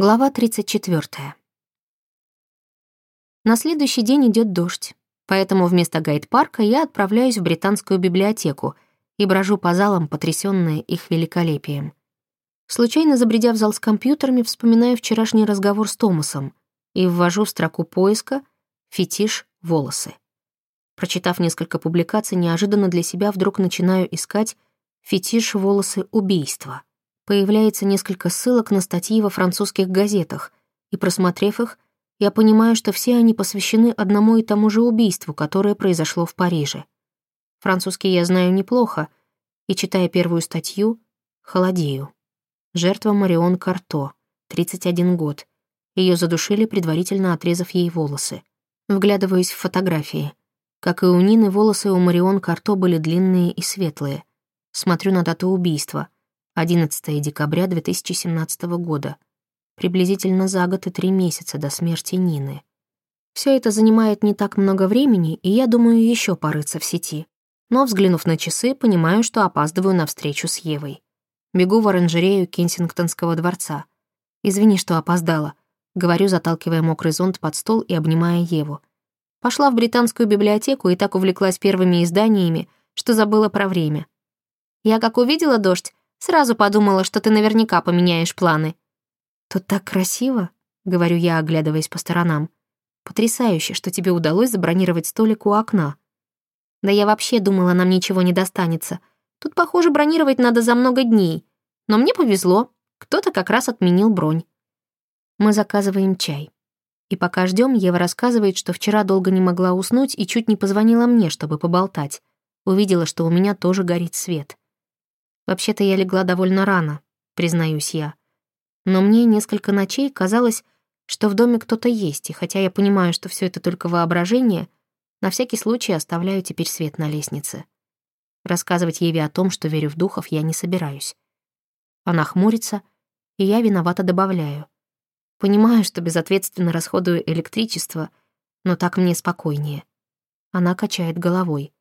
Глава 34. На следующий день идет дождь, поэтому вместо гайд-парка я отправляюсь в британскую библиотеку и брожу по залам, потрясённая их великолепием. Случайно забредя в зал с компьютерами, вспоминаю вчерашний разговор с Томасом и ввожу в строку поиска «фетиш волосы». Прочитав несколько публикаций, неожиданно для себя вдруг начинаю искать «фетиш волосы убийства» появляется несколько ссылок на статьи во французских газетах, и, просмотрев их, я понимаю, что все они посвящены одному и тому же убийству, которое произошло в Париже. Французский я знаю неплохо, и, читая первую статью, холодею. Жертва Марион Карто, 31 год. Ее задушили, предварительно отрезав ей волосы. Вглядываюсь в фотографии. Как и у Нины, волосы у Марион Карто были длинные и светлые. Смотрю на дату убийства — 11 декабря 2017 года, приблизительно за год и три месяца до смерти Нины. Все это занимает не так много времени, и я думаю еще порыться в сети. Но, взглянув на часы, понимаю, что опаздываю на встречу с Евой. Бегу в оранжерею Кенсингтонского дворца. «Извини, что опоздала», — говорю, заталкивая мокрый зонт под стол и обнимая Еву. Пошла в британскую библиотеку и так увлеклась первыми изданиями, что забыла про время. Я как увидела дождь, Сразу подумала, что ты наверняка поменяешь планы». «Тут так красиво», — говорю я, оглядываясь по сторонам. «Потрясающе, что тебе удалось забронировать столик у окна». «Да я вообще думала, нам ничего не достанется. Тут, похоже, бронировать надо за много дней. Но мне повезло, кто-то как раз отменил бронь». Мы заказываем чай. И пока ждем, Ева рассказывает, что вчера долго не могла уснуть и чуть не позвонила мне, чтобы поболтать. Увидела, что у меня тоже горит свет. Вообще-то я легла довольно рано, признаюсь я. Но мне несколько ночей казалось, что в доме кто-то есть, и хотя я понимаю, что все это только воображение, на всякий случай оставляю теперь свет на лестнице. Рассказывать Еве о том, что верю в духов, я не собираюсь. Она хмурится, и я виновато добавляю. Понимаю, что безответственно расходую электричество, но так мне спокойнее. Она качает головой.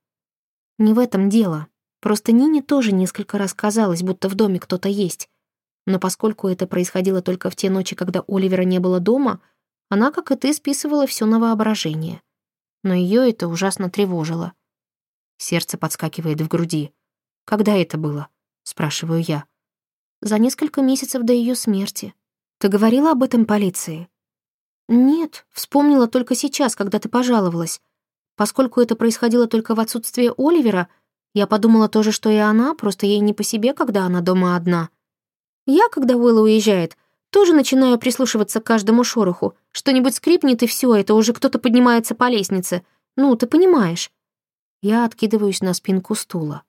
Не в этом дело. Просто Нине тоже несколько раз казалось, будто в доме кто-то есть. Но поскольку это происходило только в те ночи, когда Оливера не было дома, она, как и ты, списывала все на воображение. Но ее это ужасно тревожило. Сердце подскакивает в груди. «Когда это было?» — спрашиваю я. «За несколько месяцев до ее смерти. Ты говорила об этом полиции?» «Нет, вспомнила только сейчас, когда ты пожаловалась. Поскольку это происходило только в отсутствие Оливера, я подумала тоже, что и она, просто ей не по себе, когда она дома одна. Я, когда Уилла уезжает, тоже начинаю прислушиваться к каждому шороху. Что-нибудь скрипнет, и все, это уже кто-то поднимается по лестнице. Ну, ты понимаешь. Я откидываюсь на спинку стула.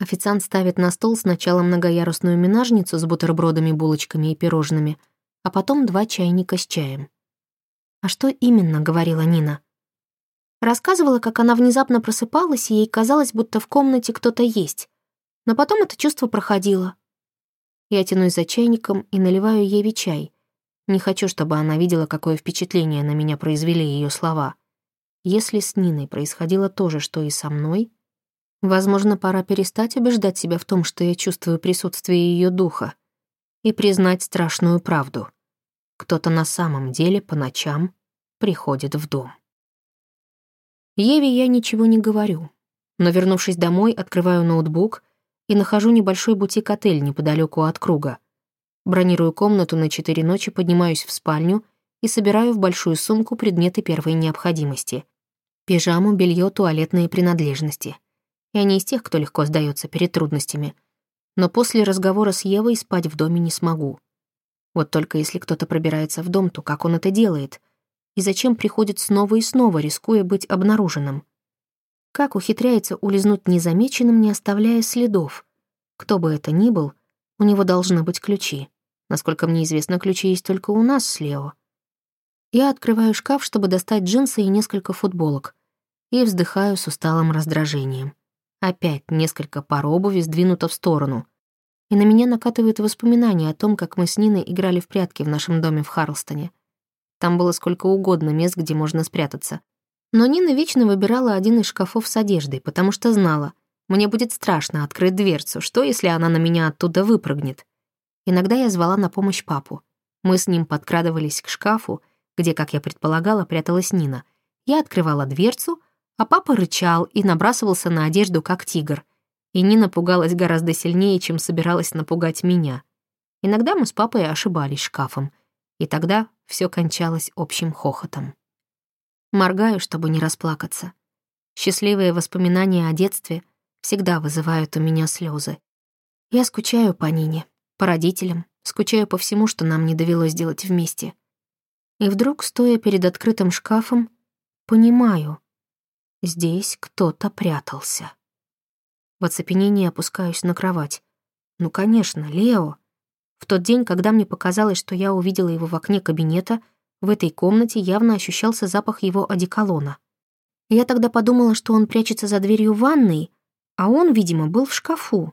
Официант ставит на стол сначала многоярусную минажницу с бутербродами, булочками и пирожными, а потом два чайника с чаем. «А что именно?» — говорила Нина. Рассказывала, как она внезапно просыпалась, и ей казалось, будто в комнате кто-то есть. Но потом это чувство проходило. Я тянусь за чайником и наливаю Еве чай. Не хочу, чтобы она видела, какое впечатление на меня произвели ее слова. Если с Ниной происходило то же, что и со мной, возможно, пора перестать убеждать себя в том, что я чувствую присутствие ее духа, и признать страшную правду. Кто-то на самом деле по ночам приходит в дом. Еве я ничего не говорю, но, вернувшись домой, открываю ноутбук и нахожу небольшой бутик-отель неподалеку от круга. Бронирую комнату на четыре ночи, поднимаюсь в спальню и собираю в большую сумку предметы первой необходимости. Пижаму, белье, туалетные принадлежности. Я не из тех, кто легко сдается перед трудностями. Но после разговора с Евой спать в доме не смогу. Вот только если кто-то пробирается в дом, то как он это делает? И зачем приходит снова и снова, рискуя быть обнаруженным. Как ухитряется улизнуть незамеченным, не оставляя следов? Кто бы это ни был, у него должны быть ключи. Насколько мне известно, ключи есть только у нас с Лео. Я открываю шкаф, чтобы достать джинсы и несколько футболок, и вздыхаю с усталым раздражением. Опять несколько пар обуви сдвинуто в сторону. И на меня накатывают воспоминания о том, как мы с Ниной играли в прятки в нашем доме в Харлстоне. Там было сколько угодно мест, где можно спрятаться. Но Нина вечно выбирала один из шкафов с одеждой, потому что знала, мне будет страшно открыть дверцу, что если она на меня оттуда выпрыгнет. Иногда я звала на помощь папу. Мы с ним подкрадывались к шкафу, где, как я предполагала, пряталась Нина. Я открывала дверцу, а папа рычал и набрасывался на одежду, как тигр. И Нина пугалась гораздо сильнее, чем собиралась напугать меня. Иногда мы с папой ошибались шкафом, и тогда все кончалось общим хохотом. Моргаю, чтобы не расплакаться. Счастливые воспоминания о детстве всегда вызывают у меня слезы. Я скучаю по Нине, по родителям, скучаю по всему, что нам не довелось делать вместе. И вдруг, стоя перед открытым шкафом, понимаю, здесь кто-то прятался. В оцепенении опускаюсь на кровать. Ну, конечно, Лео. В тот день, когда мне показалось, что я увидела его в окне кабинета, в этой комнате явно ощущался запах его одеколона. Я тогда подумала, что он прячется за дверью ванной, а он, видимо, был в шкафу.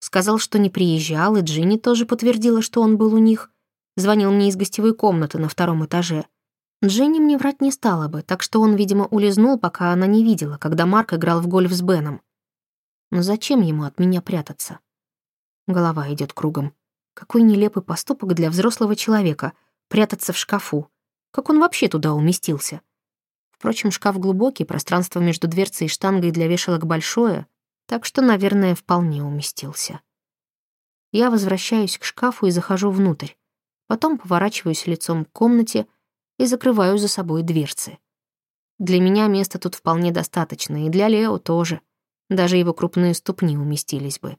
Сказал, что не приезжал, и Джинни тоже подтвердила, что он был у них. Звонил мне из гостевой комнаты на втором этаже. Дженни мне врать не стала бы, так что он, видимо, улизнул, пока она не видела, когда Марк играл в гольф с Беном. Но зачем ему от меня прятаться? Голова идет кругом. Какой нелепый поступок для взрослого человека — прятаться в шкафу. Как он вообще туда уместился? Впрочем, шкаф глубокий, пространство между дверцей и штангой для вешалок большое, так что, наверное, вполне уместился. Я возвращаюсь к шкафу и захожу внутрь. Потом поворачиваюсь лицом к комнате и закрываю за собой дверцы. Для меня места тут вполне достаточно, и для Лео тоже. Даже его крупные ступни уместились бы.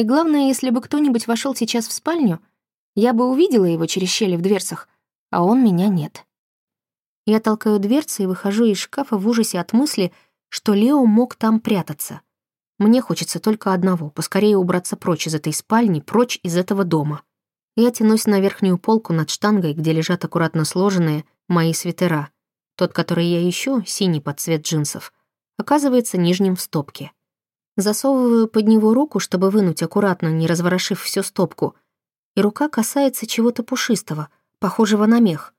И главное, если бы кто-нибудь вошел сейчас в спальню, я бы увидела его через щели в дверцах, а он меня нет. Я толкаю дверцы и выхожу из шкафа в ужасе от мысли, что Лео мог там прятаться. Мне хочется только одного — поскорее убраться прочь из этой спальни, прочь из этого дома. Я тянусь на верхнюю полку над штангой, где лежат аккуратно сложенные мои свитера. Тот, который я ищу, синий под цвет джинсов, оказывается нижним в стопке. Засовываю под него руку, чтобы вынуть аккуратно, не разворошив всю стопку, и рука касается чего-то пушистого, похожего на мех.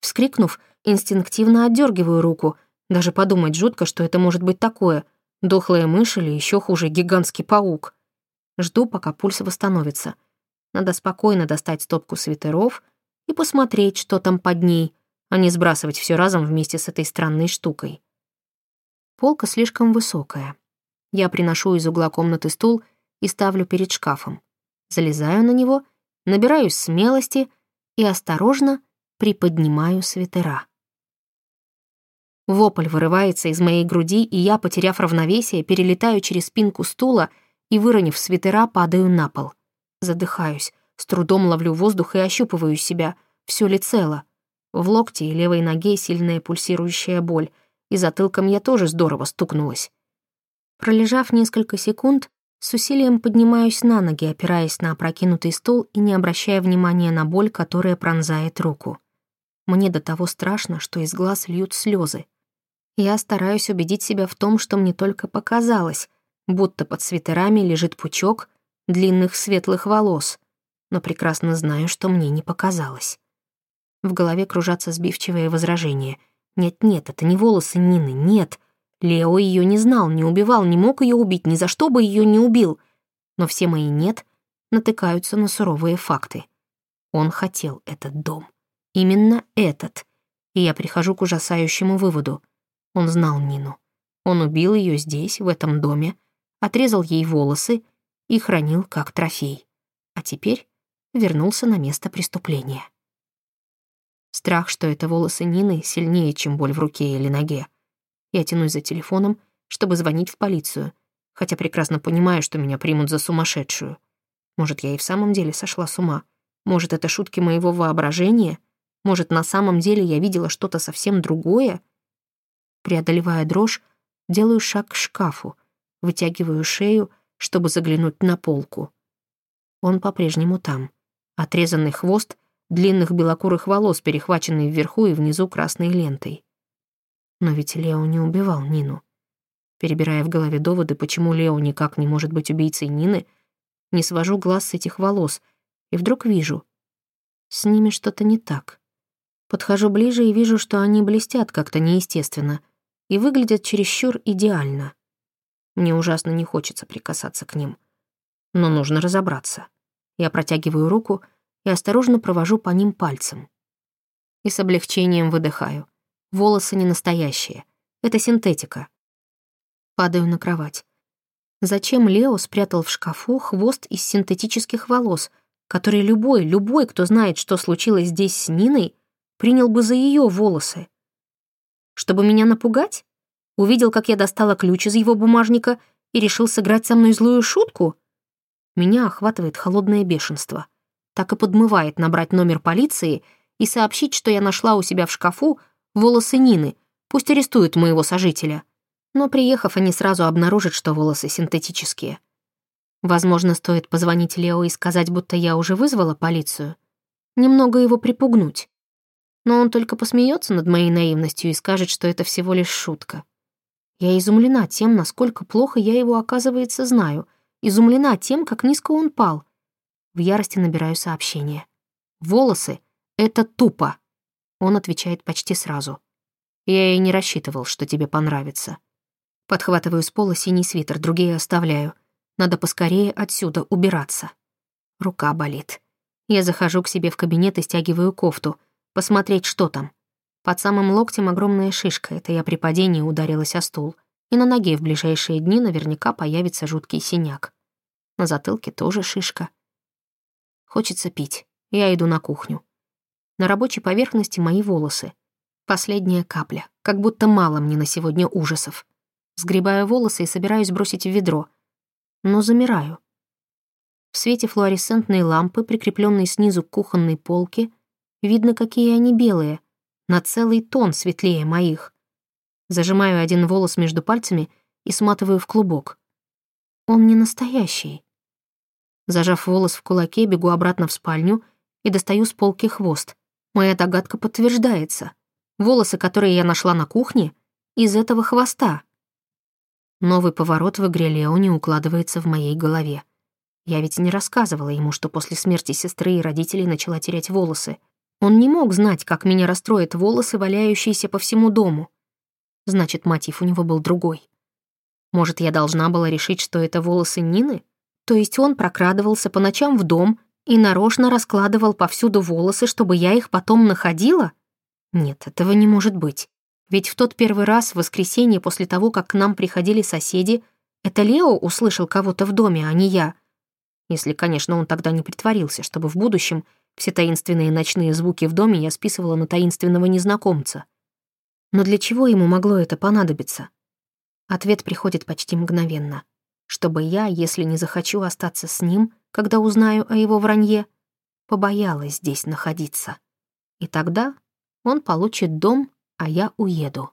Вскрикнув, инстинктивно отдергиваю руку, даже подумать жутко, что это может быть такое — Дохлая мышь или еще хуже, гигантский паук. Жду, пока пульс восстановится. Надо спокойно достать стопку свитеров и посмотреть, что там под ней, а не сбрасывать все разом вместе с этой странной штукой. Полка слишком высокая. Я приношу из угла комнаты стул и ставлю перед шкафом. Залезаю на него, набираюсь смелости и осторожно приподнимаю свитера. Вопль вырывается из моей груди, и я, потеряв равновесие, перелетаю через спинку стула и, выронив свитера, падаю на пол. Задыхаюсь, с трудом ловлю воздух и ощупываю себя. Все ли цело? В локте и левой ноге сильная пульсирующая боль, и затылком я тоже здорово стукнулась. Пролежав несколько секунд, с усилием поднимаюсь на ноги, опираясь на опрокинутый стул и не обращая внимания на боль, которая пронзает руку. Мне до того страшно, что из глаз льют слезы. Я стараюсь убедить себя в том, что мне только показалось, будто под свитерами лежит пучок длинных светлых волос, но прекрасно знаю, что мне не показалось. В голове кружатся сбивчивые возражения. «Нет-нет, это не волосы Нины, нет. Лео ее не знал, не убивал, не мог ее убить, ни за что бы ее не убил. Но все мои «нет» натыкаются на суровые факты. Он хотел этот дом. Именно этот. И я прихожу к ужасающему выводу — он знал Нину. Он убил ее здесь, в этом доме, отрезал ей волосы и хранил как трофей. А теперь вернулся на место преступления. Страх, что это волосы Нины, сильнее, чем боль в руке или ноге. Я тянусь за телефоном, чтобы звонить в полицию, хотя прекрасно понимаю, что меня примут за сумасшедшую. Может, я и в самом деле сошла с ума. Может, это шутки моего воображения? Может, на самом деле я видела что-то совсем другое? Преодолевая дрожь, делаю шаг к шкафу, вытягиваю шею, чтобы заглянуть на полку. Он по-прежнему там. Отрезанный хвост длинных белокурых волос, перехваченный вверху и внизу красной лентой. Но ведь Лео не убивал Нину. Перебирая в голове доводы, почему Лео никак не может быть убийцей Нины, не свожу глаз с этих волос, и вдруг вижу. С ними что-то не так. Подхожу ближе и вижу, что они блестят как-то неестественно — и выглядят чересчур идеально. Мне ужасно не хочется прикасаться к ним. Но нужно разобраться. Я протягиваю руку и осторожно провожу по ним пальцем. И с облегчением выдыхаю. Волосы не настоящие. Это синтетика. Падаю на кровать. Зачем Лео спрятал в шкафу хвост из синтетических волос, который любой, любой, кто знает, что случилось здесь с Ниной, принял бы за ее волосы? Чтобы меня напугать? Увидел, как я достала ключ из его бумажника и решил сыграть со мной злую шутку? Меня охватывает холодное бешенство. Так и подмывает набрать номер полиции и сообщить, что я нашла у себя в шкафу волосы Нины, пусть арестуют моего сожителя. Но приехав, они сразу обнаружат, что волосы синтетические. Возможно, стоит позвонить Лео и сказать, будто я уже вызвала полицию. Немного его припугнуть. Но он только посмеется над моей наивностью и скажет, что это всего лишь шутка. Я изумлена тем, насколько плохо я его, оказывается, знаю. Изумлена тем, как низко он пал. В ярости набираю сообщение. «Волосы — это тупо!» Он отвечает почти сразу. «Я и не рассчитывал, что тебе понравится». Подхватываю с пола синий свитер, другие оставляю. Надо поскорее отсюда убираться. Рука болит. Я захожу к себе в кабинет и стягиваю кофту, посмотреть, что там. Под самым локтем огромная шишка, это я при падении ударилась о стул. И на ноге в ближайшие дни наверняка появится жуткий синяк. На затылке тоже шишка. Хочется пить. Я иду на кухню. На рабочей поверхности мои волосы. Последняя капля. Как будто мало мне на сегодня ужасов. Сгребаю волосы и собираюсь бросить в ведро. Но замираю. В свете флуоресцентной лампы, прикрепленной снизу к кухонной полке, видно, какие они белые, на целый тон светлее моих. Зажимаю один волос между пальцами и сматываю в клубок. Он не настоящий. Зажав волос в кулаке, бегу обратно в спальню и достаю с полки хвост. Моя догадка подтверждается. Волосы, которые я нашла на кухне, из этого хвоста. Новый поворот в игре Лео не укладывается в моей голове. Я ведь не рассказывала ему, что после смерти сестры и родителей начала терять волосы. Он не мог знать, как меня расстроят волосы, валяющиеся по всему дому. Значит, мотив у него был другой. Может, я должна была решить, что это волосы Нины? То есть он прокрадывался по ночам в дом и нарочно раскладывал повсюду волосы, чтобы я их потом находила? Нет, этого не может быть. Ведь в тот первый раз, в воскресенье, после того, как к нам приходили соседи, это Лео услышал кого-то в доме, а не я. Если, конечно, он тогда не притворился, чтобы в будущем все таинственные ночные звуки в доме я списывала на таинственного незнакомца. Но для чего ему могло это понадобиться? Ответ приходит почти мгновенно. Чтобы я, если не захочу остаться с ним, когда узнаю о его вранье, побоялась здесь находиться. И тогда он получит дом, а я уеду.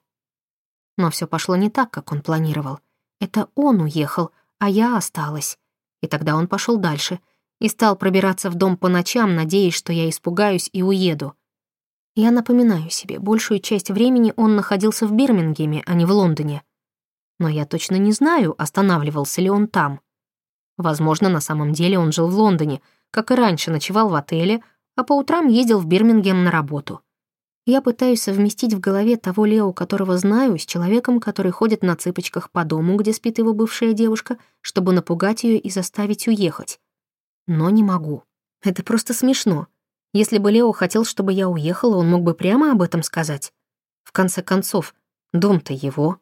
Но все пошло не так, как он планировал. Это он уехал, а я осталась. И тогда он пошел дальше и стал пробираться в дом по ночам, надеясь, что я испугаюсь и уеду. Я напоминаю себе, большую часть времени он находился в Бирмингеме, а не в Лондоне. Но я точно не знаю, останавливался ли он там. Возможно, на самом деле он жил в Лондоне, как и раньше ночевал в отеле, а по утрам ездил в Бирмингем на работу. Я пытаюсь совместить в голове того Лео, которого знаю, с человеком, который ходит на цыпочках по дому, где спит его бывшая девушка, чтобы напугать ее и заставить уехать. Но не могу. Это просто смешно. Если бы Лео хотел, чтобы я уехала, он мог бы прямо об этом сказать. В конце концов, дом-то его.